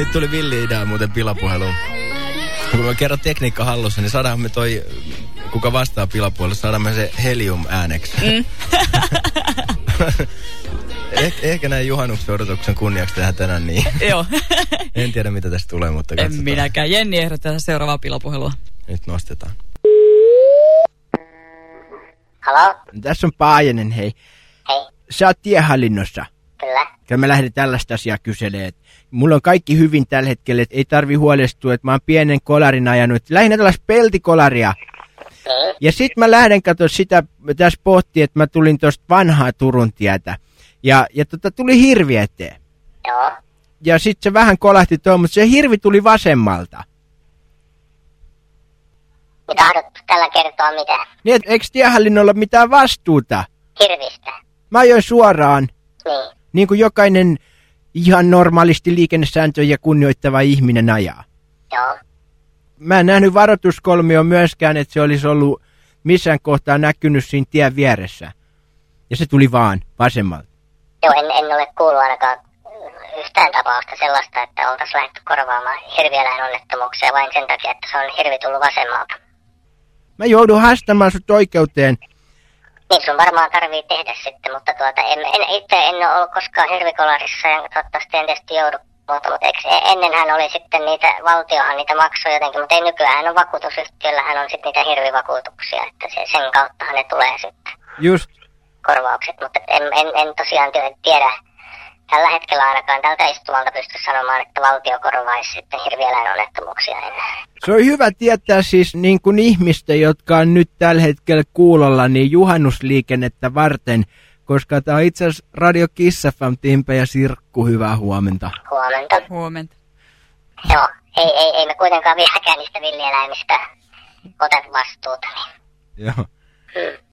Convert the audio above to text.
Nyt tuli villi idea muuten pilapuheluun. Kun me kerran tekniikka hallussa, niin saadaan me toi, kuka vastaa pilapuolelle, saadaan me se helium ääneksi. Mm. eh, ehkä näin juhannuksen odotuksen kunniaksi tehdään tänään niin. Joo. en tiedä mitä tästä tulee, mutta katsotaan. En minäkään. Jenni ehdottaa seuraavaa pilapuhelua. Nyt nostetaan. Halo? Tässä on Paajanen, hei. Hei. Sä oot tiehallinnossa. Kyllä. Ja mä lähden tällaista asiaa kyselemään. Mulla on kaikki hyvin tällä hetkellä, että ei tarvi huolestua, että mä oon pienen kolarin ajanut. Lähinnä tällaista peltikolaria. Niin. Ja sit mä lähden katsoa sitä, tässä pohti, että mä tulin tuosta vanhaa Turun tietä. Ja, ja tota, tuli hirvi eteen. Joo. Ja sit se vähän kolahti tuon, mutta se hirvi tuli vasemmalta. Tahdot tällä kertoa mitä? Niin, et, eikö tiehallinnolla mitään vastuuta? Hirvistä. Mä ajoin suoraan, Niin. Niin kuin jokainen ihan normaalisti liikennesääntöjä kunnioittava ihminen ajaa. Joo. Mä en nähnyt varoituskolmio myöskään, että se olisi ollut missään kohtaa näkynyt siinä tien vieressä. Ja se tuli vaan vasemmalta. Joo, en, en ole kuullut ainakaan yhtään tapausta sellaista, että oltaisiin lähdetty korvaamaan hirvieläinonnettomuuksia vain sen takia, että se on hirvi tullut vasemmalta. Mä joudun haastamaan sut oikeuteen. Niin sun varmaan tarvii tehdä sitten, mutta tuota, en, en, itse en ole ollut koskaan hirvikolarissa ja toivottavasti en tietysti joudu. Mutta, mutta eikö, ennenhän oli sitten niitä, valtiohan niitä maksoi jotenkin, mutta ei nykyään on vakuutusyhtiöllähän on sitten niitä hirvivakuutuksia, että se, sen kauttahan ne tulee sitten Just. korvaukset, mutta en, en, en tosiaan tiedä tällä hetkellä ainakaan tältä istumalta pysty sanomaan, että valtio korvaisi sitten hirvieläinonnettomuuksia enää. Se on hyvä tietää siis niin kuin ihmisten, jotka on nyt tällä hetkellä kuulolla, niin juhannusliikennettä varten, koska tämä on itse asiassa Radio Kiss FM, Timpe ja Sirkku, hyvää huomenta. Huomenta. Huomenta. Joo, ei, ei, ei me kuitenkaan vieläkään niistä villieläimistä ota vastuuta. Niin. Joo. Hmm.